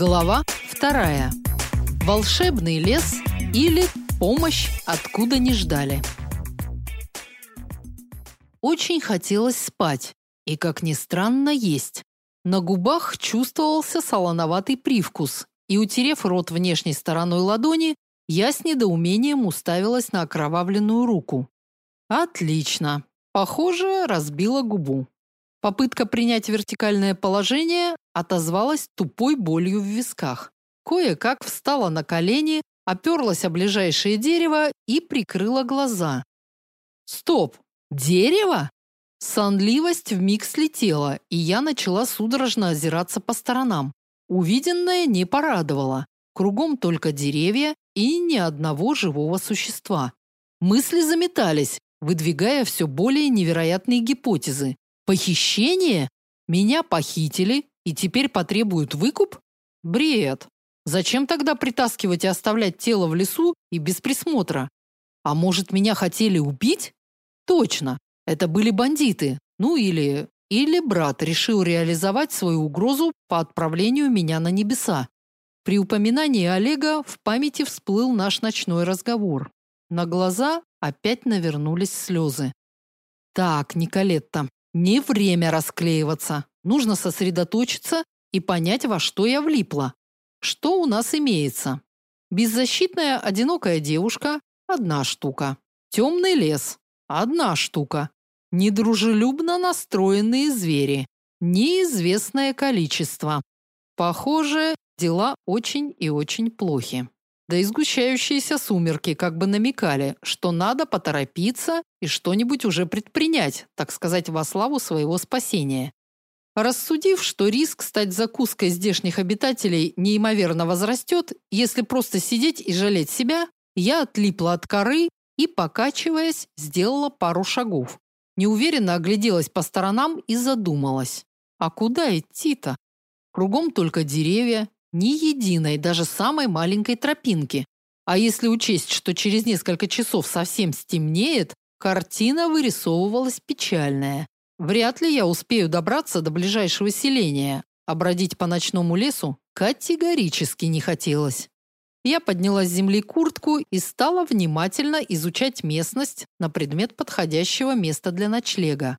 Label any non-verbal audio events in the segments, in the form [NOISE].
Глава вторая. Волшебный лес или помощь откуда не ждали. Очень хотелось спать и, как ни странно, есть. На губах чувствовался солоноватый привкус, и утерев рот внешней стороной ладони, я с недоумением уставилась на окровавленную руку. Отлично. Похоже, разбила губу. Попытка принять вертикальное положение отозвалась тупой болью в висках. Кое-как встала на колени, оперлась о ближайшее дерево и прикрыла глаза. Стоп! Дерево? Сонливость вмиг слетела, и я начала судорожно озираться по сторонам. Увиденное не порадовало. Кругом только деревья и ни одного живого существа. Мысли заметались, выдвигая все более невероятные гипотезы. Похищение? Меня похитили и теперь потребуют выкуп? Бред. Зачем тогда притаскивать и оставлять тело в лесу и без присмотра? А может, меня хотели убить? Точно. Это были бандиты. Ну или или брат решил реализовать свою угрозу по отправлению меня на небеса. При упоминании Олега в памяти всплыл наш ночной разговор. На глаза опять навернулись слезы. Так, Николетта, не время расклеиваться. Нужно сосредоточиться и понять, во что я влипла. Что у нас имеется? Беззащитная одинокая девушка одна штука. Темный лес одна штука. Недружелюбно настроенные звери неизвестное количество. Похоже, дела очень и очень плохи. Да и сгущающиеся сумерки как бы намекали, что надо поторопиться и что-нибудь уже предпринять, так сказать, во славу своего спасения. Рассудив, что риск стать закуской здешних обитателей неимоверно возрастет, если просто сидеть и жалеть себя, я отлипла от коры и, покачиваясь, сделала пару шагов. Неуверенно огляделась по сторонам и задумалась. А куда идти-то? Кругом только деревья, ни единой, даже самой маленькой тропинки. А если учесть, что через несколько часов совсем стемнеет, картина вырисовывалась печальная. Вряд ли я успею добраться до ближайшего селения, а бродить по ночному лесу категорически не хотелось. Я подняла с земли куртку и стала внимательно изучать местность на предмет подходящего места для ночлега.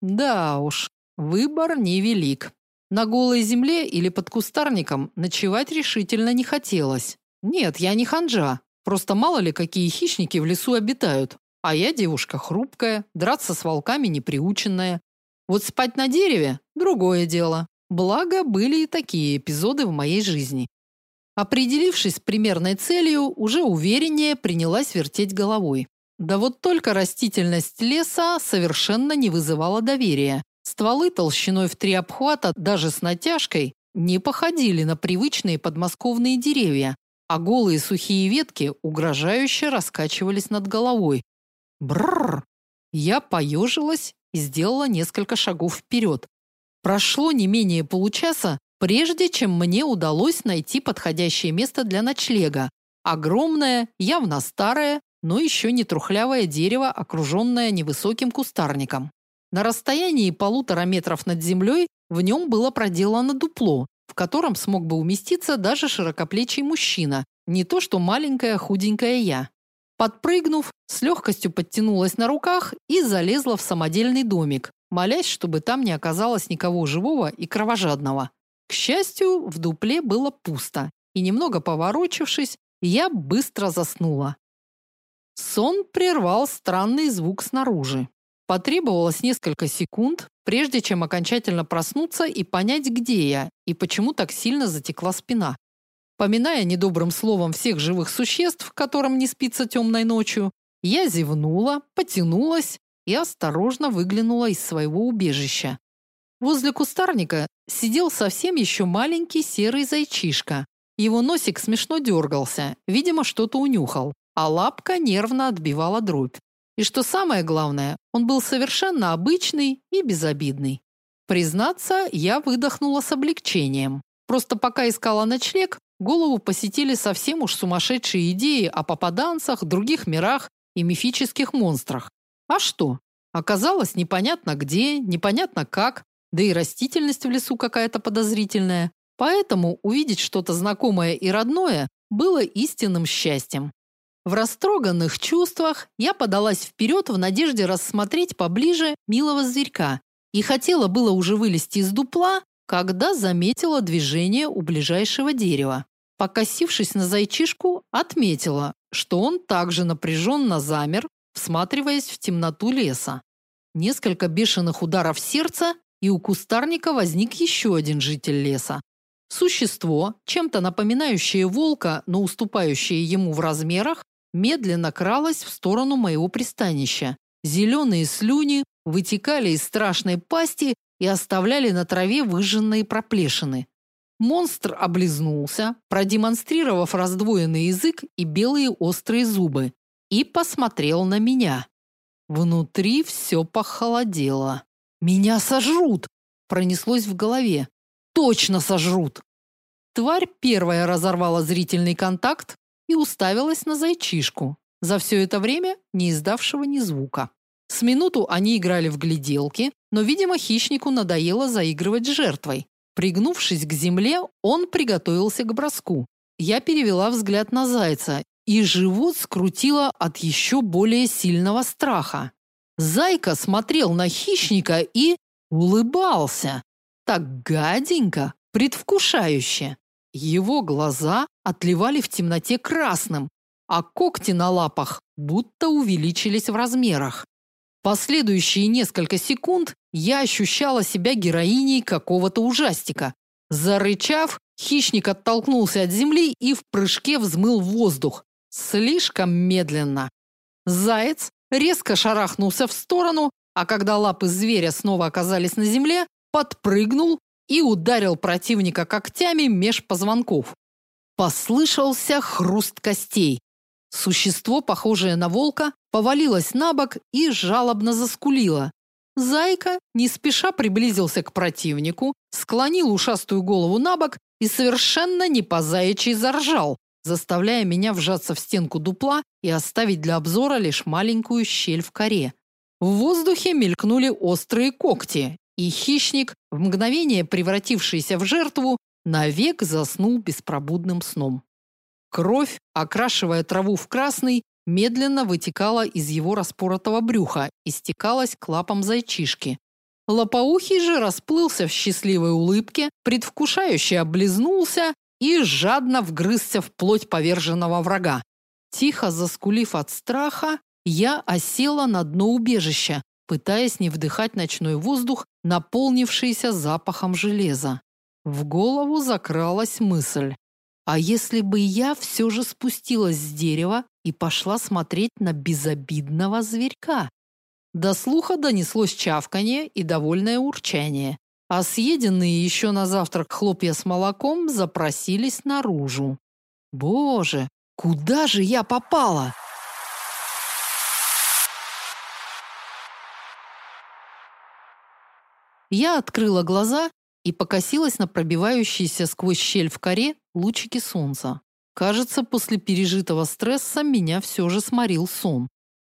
Да уж, выбор невелик. На голой земле или под кустарником ночевать решительно не хотелось. Нет, я не ханжа. Просто мало ли какие хищники в лесу обитают. А я девушка хрупкая, драться с волками не приученная. Вот спать на дереве другое дело. Благо были и такие эпизоды в моей жизни. Определившись с примерной целью, уже увереннее принялась вертеть головой. Да вот только растительность леса совершенно не вызывала доверия. Стволы толщиной в три обхвата, даже с натяжкой, не походили на привычные подмосковные деревья, а голые сухие ветки угрожающе раскачивались над головой. Бррр! Я поежилась и сделала несколько шагов вперед. Прошло не менее получаса, прежде чем мне удалось найти подходящее место для ночлега. Огромное, явно старое, но еще не трухлявое дерево, окруженное невысоким кустарником. На расстоянии полутора метров над землей в нем было проделано дупло, в котором смог бы уместиться даже широкоплечий мужчина, не то что маленькая худенькая я. Подпрыгнув, с легкостью подтянулась на руках и залезла в самодельный домик, молясь, чтобы там не оказалось никого живого и кровожадного. К счастью, в дупле было пусто, и немного поворочившись, я быстро заснула. Сон прервал странный звук снаружи. Потребовалось несколько секунд, прежде чем окончательно проснуться и понять, где я и почему так сильно затекла спина. Поминая недобрым словом всех живых существ, которым не спится темной ночью, я зевнула, потянулась и осторожно выглянула из своего убежища. Возле кустарника сидел совсем еще маленький серый зайчишка. Его носик смешно дергался, видимо, что-то унюхал, а лапка нервно отбивала дробь. И что самое главное, он был совершенно обычный и безобидный. Признаться, я выдохнула с облегчением. Просто пока искала ночлег, голову посетили совсем уж сумасшедшие идеи о попаданцах, других мирах и мифических монстрах. А что? Оказалось непонятно где, непонятно как, да и растительность в лесу какая-то подозрительная. Поэтому увидеть что-то знакомое и родное было истинным счастьем. В растроганных чувствах я подалась вперед в надежде рассмотреть поближе милого зверька и хотела было уже вылезти из дупла, когда заметила движение у ближайшего дерева. Покосившись на зайчишку, отметила, что он также напряженно замер, всматриваясь в темноту леса. Несколько бешеных ударов сердца, и у кустарника возник еще один житель леса. Существо, чем-то напоминающее волка, но уступающее ему в размерах, медленно кралось в сторону моего пристанища. Зеленые слюни вытекали из страшной пасти и оставляли на траве выжженные проплешины. Монстр облизнулся, продемонстрировав раздвоенный язык и белые острые зубы, и посмотрел на меня. Внутри все похолодело. Меня сожрут, пронеслось в голове. Точно сожрут. Тварь первая разорвала зрительный контакт и уставилась на зайчишку, за все это время не издавшего ни звука. С минуту они играли в гляделки, но, видимо, хищнику надоело заигрывать с жертвой. Пригнувшись к земле, он приготовился к броску. Я перевела взгляд на зайца, и живот скрутило от еще более сильного страха. Зайка смотрел на хищника и улыбался. Так гаденько, предвкушающе. Его глаза отливали в темноте красным, а когти на лапах будто увеличились в размерах. Последующие несколько секунд я ощущала себя героиней какого-то ужастика. Зарычав, хищник оттолкнулся от земли и в прыжке взмыл в воздух. Слишком медленно. Заяц резко шарахнулся в сторону, а когда лапы зверя снова оказались на земле, подпрыгнул и ударил противника когтями меж позвонков. Послышался хруст костей. Существо, похожее на волка, повалилось на бок и жалобно заскулило. Зайка не спеша приблизился к противнику, склонил ушастую голову на бок и совершенно не по заячьи заржал, заставляя меня вжаться в стенку дупла и оставить для обзора лишь маленькую щель в коре. В воздухе мелькнули острые когти, и хищник, в мгновение превратившийся в жертву, навек заснул беспробудным сном. Кровь, окрашивая траву в красный, медленно вытекала из его распоротого брюха и стекалась к лапам зайчишки. Лопоухий же расплылся в счастливой улыбке, предвкушающе облизнулся и жадно вгрызся в плоть поверженного врага. Тихо заскулив от страха, я осела на дно убежища, пытаясь не вдыхать ночной воздух, наполнившийся запахом железа. В голову закралась мысль: а если бы я все же спустилась с дерева и пошла смотреть на безобидного зверька? До слуха донеслось чавканье и довольное урчание, а съеденные еще на завтрак хлопья с молоком запросились наружу. Боже, куда же я попала? Я открыла глаза и покосилась на пробивающиеся сквозь щель в коре лучики солнца. Кажется, после пережитого стресса меня все же сморил сон.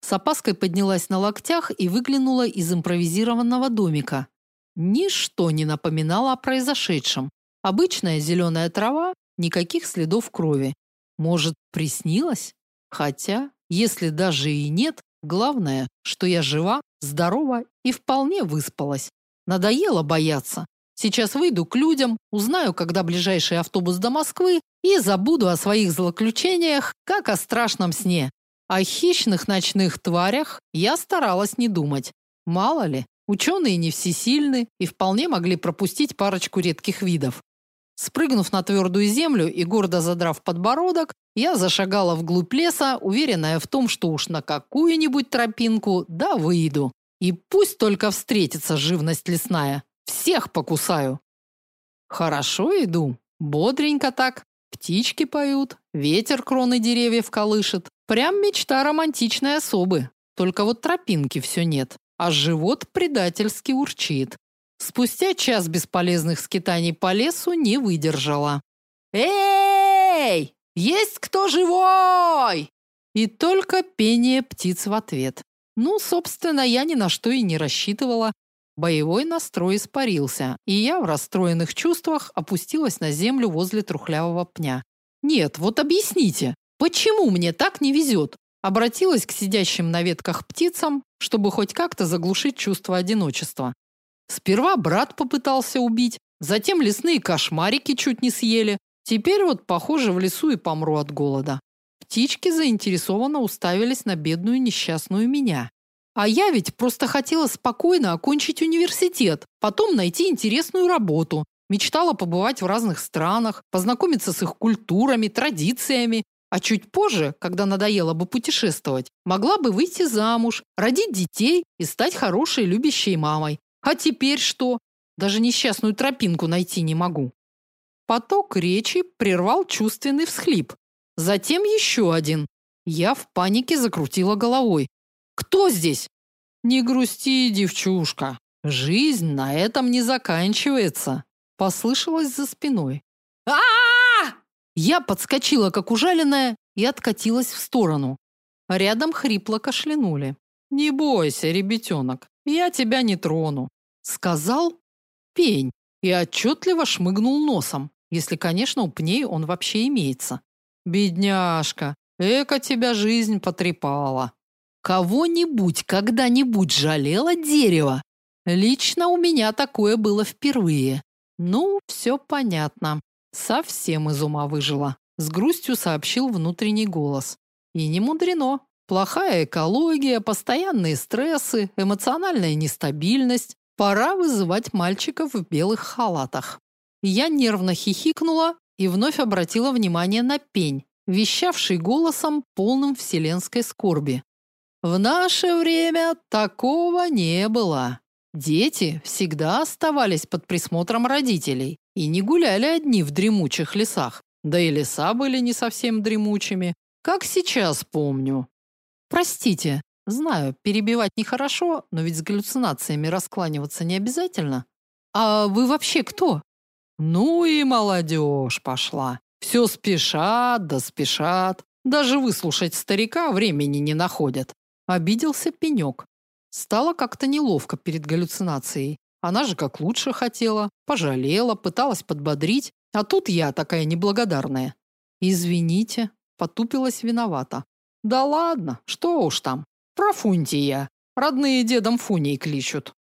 С опаской поднялась на локтях и выглянула из импровизированного домика. Ничто не напоминало о произошедшем. Обычная зеленая трава, никаких следов крови. Может, приснилось? Хотя, если даже и нет, главное, что я жива, здорова и вполне выспалась. Надоело бояться. Сейчас выйду к людям, узнаю, когда ближайший автобус до Москвы и забуду о своих злоключениях, как о страшном сне. О хищных ночных тварях я старалась не думать. Мало ли, ученые не всесильны и вполне могли пропустить парочку редких видов. Спрыгнув на твердую землю и гордо задрав подбородок, я зашагала вглубь леса, уверенная в том, что уж на какую-нибудь тропинку да выйду. И пусть только встретится живность лесная. Всех покусаю. Хорошо иду, бодренько так. Птички поют, ветер кроны деревьев колышет. Прям мечта романтичной особы. Только вот тропинки все нет, а живот предательски урчит. Спустя час бесполезных скитаний по лесу не выдержала. Эй! Есть кто живой? И только пение птиц в ответ. Ну, собственно, я ни на что и не рассчитывала. Боевой настрой испарился, и я в расстроенных чувствах опустилась на землю возле трухлявого пня. Нет, вот объясните, почему мне так не везет? Обратилась к сидящим на ветках птицам, чтобы хоть как-то заглушить чувство одиночества. Сперва брат попытался убить, затем лесные кошмарики чуть не съели. Теперь вот, похоже, в лесу и помру от голода. Птички заинтересованно уставились на бедную несчастную меня. А я ведь просто хотела спокойно окончить университет, потом найти интересную работу. Мечтала побывать в разных странах, познакомиться с их культурами, традициями, а чуть позже, когда надоело бы путешествовать, могла бы выйти замуж, родить детей и стать хорошей любящей мамой. А теперь что? Даже несчастную тропинку найти не могу. Поток речи прервал чувственный всхлип. Затем еще один. Я в панике закрутила головой. Кто здесь? Не грусти, девчушка. Жизнь на этом не заканчивается, послышалось за спиной. А! Я подскочила как ужаленная и откатилась в сторону. Рядом хрипло кашлянули. Не бойся, ребятенок, я тебя не трону, сказал пень и отчетливо шмыгнул носом, если, конечно, у пней он вообще имеется. Бедняжка, эко тебя жизнь потрепала. Кого-нибудь когда-нибудь жалело дерево? Лично у меня такое было впервые. Ну, все понятно. Совсем из ума выжила, с грустью сообщил внутренний голос. И не мудрено. Плохая экология, постоянные стрессы, эмоциональная нестабильность. Пора вызывать мальчиков в белых халатах. Я нервно хихикнула и вновь обратила внимание на пень, вещавший голосом полным вселенской скорби. В наше время такого не было. Дети всегда оставались под присмотром родителей и не гуляли одни в дремучих лесах. Да и леса были не совсем дремучими, как сейчас помню. Простите, знаю, перебивать нехорошо, но ведь с галлюцинациями раскланиваться не обязательно. А вы вообще кто? Ну и молодежь пошла. Все спешат, да спешат. Даже выслушать старика времени не находят. Обиделся пенек. Стало как-то неловко перед галлюцинацией. Она же как лучше хотела, пожалела, пыталась подбодрить, а тут я такая неблагодарная. Извините, потупилась виновата. Да ладно, что уж там. Про Фунтия. Родные дедом Фуней кличут.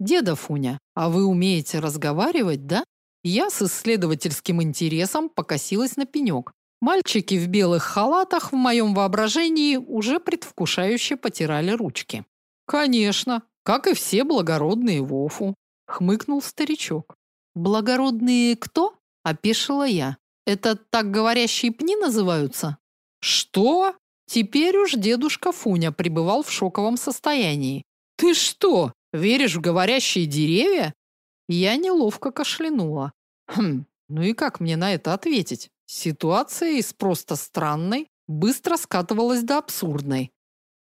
Деда Фуня, а вы умеете разговаривать, да? Я с исследовательским интересом покосилась на пенек. Мальчики в белых халатах в моем воображении уже предвкушающе потирали ручки. Конечно, как и все благородные Вофу, хмыкнул старичок. Благородные кто? опешила я. Это так говорящие пни называются? Что? Теперь уж дедушка Фуня пребывал в шоковом состоянии. Ты что, веришь в говорящие деревья? Я неловко кашлянула. Хм, ну и как мне на это ответить? Ситуация из просто странной быстро скатывалась до абсурдной.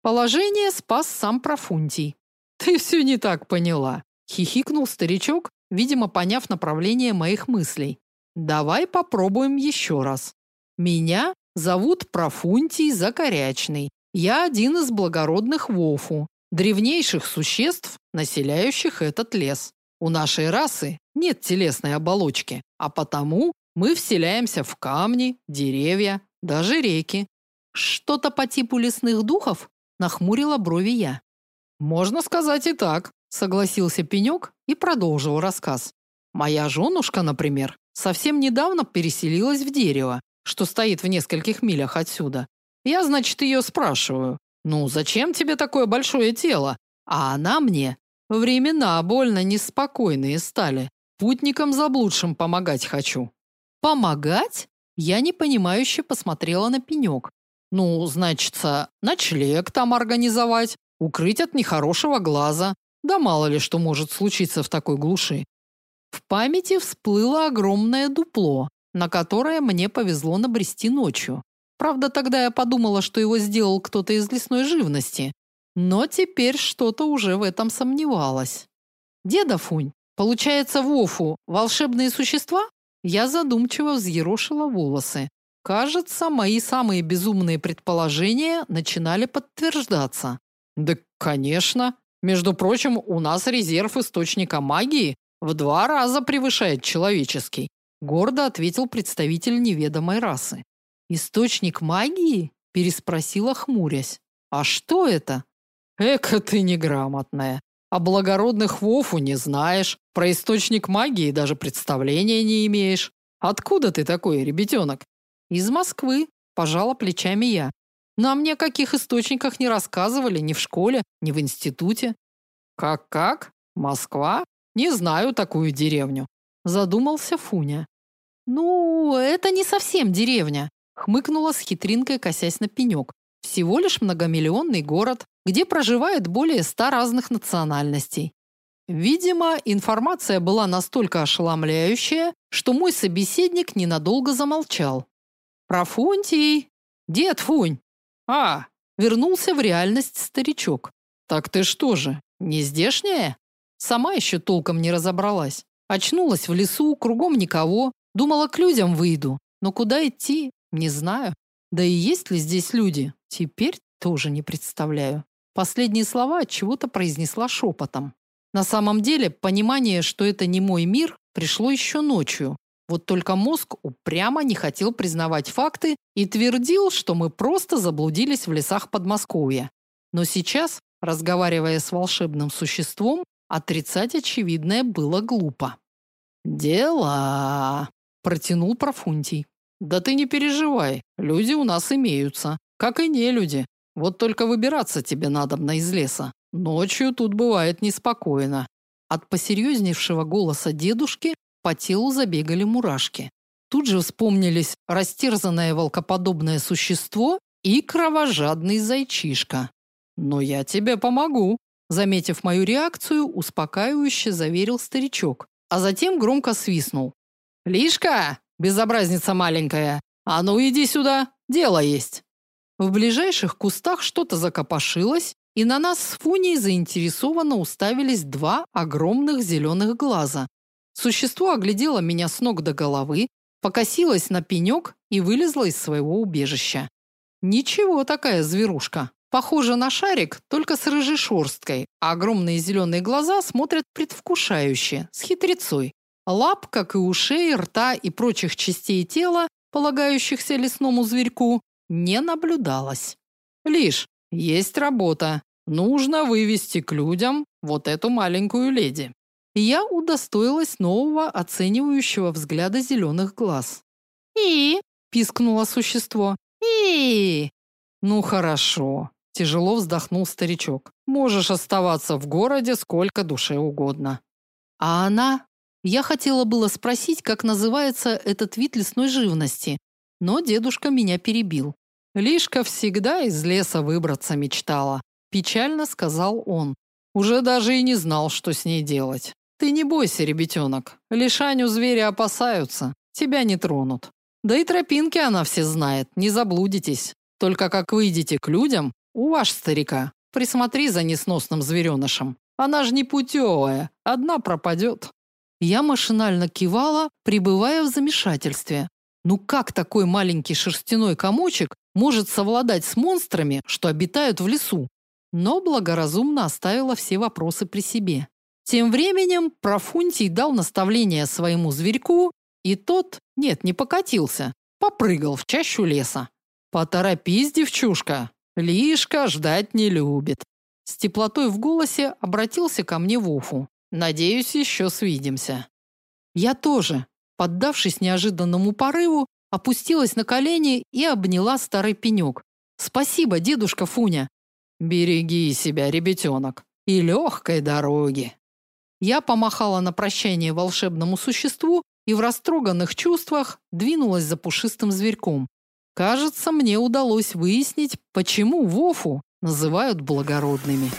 Положение спас сам Профунтий. [LAUGHS] Ты все не так поняла, хихикнул старичок, видимо, поняв направление моих мыслей. Давай попробуем еще раз. Меня зовут Профунтий Закорячный. Я один из благородных Вофу, древнейших существ, населяющих этот лес. У нашей расы нет телесной оболочки, а потому мы вселяемся в камни, деревья, даже реки. Что-то по типу лесных духов? Нахмурила брови я. Можно сказать и так, согласился Пенек и продолжил рассказ. Моя женушка, например, совсем недавно переселилась в дерево, что стоит в нескольких милях отсюда. Я, значит, ее спрашиваю: "Ну, зачем тебе такое большое тело?" А она мне: "Времена больно неспокойные стали. Путникам заблудшим помогать хочу". Помогать? Я непонимающе посмотрела на пенек. Ну, значится, ночлег там организовать, укрыть от нехорошего глаза. Да мало ли что может случиться в такой глуши. В памяти всплыло огромное дупло, на которое мне повезло набрести ночью. Правда, тогда я подумала, что его сделал кто-то из лесной живности. Но теперь что-то уже в этом сомневалась. Деда Фунь, получается, Вофу волшебные существа? Я задумчиво взъерошила волосы. Кажется, мои самые безумные предположения начинали подтверждаться. Да, конечно, Между прочим, у нас резерв источника магии в два раза превышает человеческий, гордо ответил представитель неведомой расы. Источник магии? переспросила хмурясь. А что это? Эка ты неграмотная. О благородных Вофу не знаешь, про источник магии даже представления не имеешь. Откуда ты такой, ребятенок?» Из Москвы, пожала плечами я. Нам ни о каких источниках не рассказывали ни в школе, ни в институте. Как-как? Москва? Не знаю такую деревню. Задумался Фуня. Ну, это не совсем деревня, хмыкнула с хитринкой, косясь на пенек. Всего лишь многомиллионный город, где проживает более ста разных национальностей. Видимо, информация была настолько ошеломляющая, что мой собеседник ненадолго замолчал. Профунтий, дед Фунь. А, вернулся в реальность старичок. Так ты что же, не здешняя? Сама еще толком не разобралась. Очнулась в лесу, кругом никого, думала к людям выйду, но куда идти, не знаю. Да и есть ли здесь люди, теперь тоже не представляю. Последние слова от чего-то произнесла шепотом. На самом деле, понимание, что это не мой мир, пришло еще ночью. Вот только мозг упрямо не хотел признавать факты и твердил, что мы просто заблудились в лесах Подмосковья. Но сейчас, разговаривая с волшебным существом, отрицать очевидное было глупо. «Дела!» – протянул Профунтий. «Да ты не переживай, люди у нас имеются, как и не люди. Вот только выбираться тебе надобно из леса. Ночью тут бывает неспокойно». От посерьезневшего голоса дедушки по телу забегали мурашки. Тут же вспомнились растерзанное волкоподобное существо и кровожадный зайчишка. «Но я тебе помогу», заметив мою реакцию, успокаивающе заверил старичок, а затем громко свистнул. «Лишка, безобразница маленькая, а ну иди сюда, дело есть». В ближайших кустах что-то закопошилось, и на нас с Фуней заинтересованно уставились два огромных зеленых глаза, Существо оглядело меня с ног до головы, покосилось на пенек и вылезло из своего убежища. Ничего такая зверушка. Похожа на шарик, только с рыжей шерсткой, а огромные зеленые глаза смотрят предвкушающе, с хитрецой. Лап, как и ушей, рта и прочих частей тела, полагающихся лесному зверьку, не наблюдалось. Лишь есть работа. Нужно вывести к людям вот эту маленькую леди я удостоилась нового оценивающего взгляда зеленых глаз. «И?» – пискнуло существо. «И?» «Ну хорошо», – тяжело вздохнул старичок. «Можешь оставаться в городе сколько душе угодно». «А она?» Я хотела было спросить, как называется этот вид лесной живности, но дедушка меня перебил. Лишка всегда из леса выбраться мечтала, печально сказал он. Уже даже и не знал, что с ней делать. Ты не бойся, ребятенок. Лишаню звери опасаются, тебя не тронут. Да и тропинки она все знает, не заблудитесь. Только как выйдете к людям, у ваш старика, присмотри за несносным зверенышем. Она ж не путевая, одна пропадет». Я машинально кивала, пребывая в замешательстве. Ну как такой маленький шерстяной комочек может совладать с монстрами, что обитают в лесу? Но благоразумно оставила все вопросы при себе. Тем временем Профунтий дал наставление своему зверьку, и тот, нет, не покатился, попрыгал в чащу леса. Поторопись, девчушка, Лишка ждать не любит. С теплотой в голосе обратился ко мне Вуфу. Надеюсь, еще свидимся. Я тоже, поддавшись неожиданному порыву, опустилась на колени и обняла старый пенек. Спасибо, дедушка Фуня. Береги себя, ребятенок, и легкой дороги. Я помахала на прощание волшебному существу и в растроганных чувствах двинулась за пушистым зверьком. Кажется, мне удалось выяснить, почему Вофу называют благородными.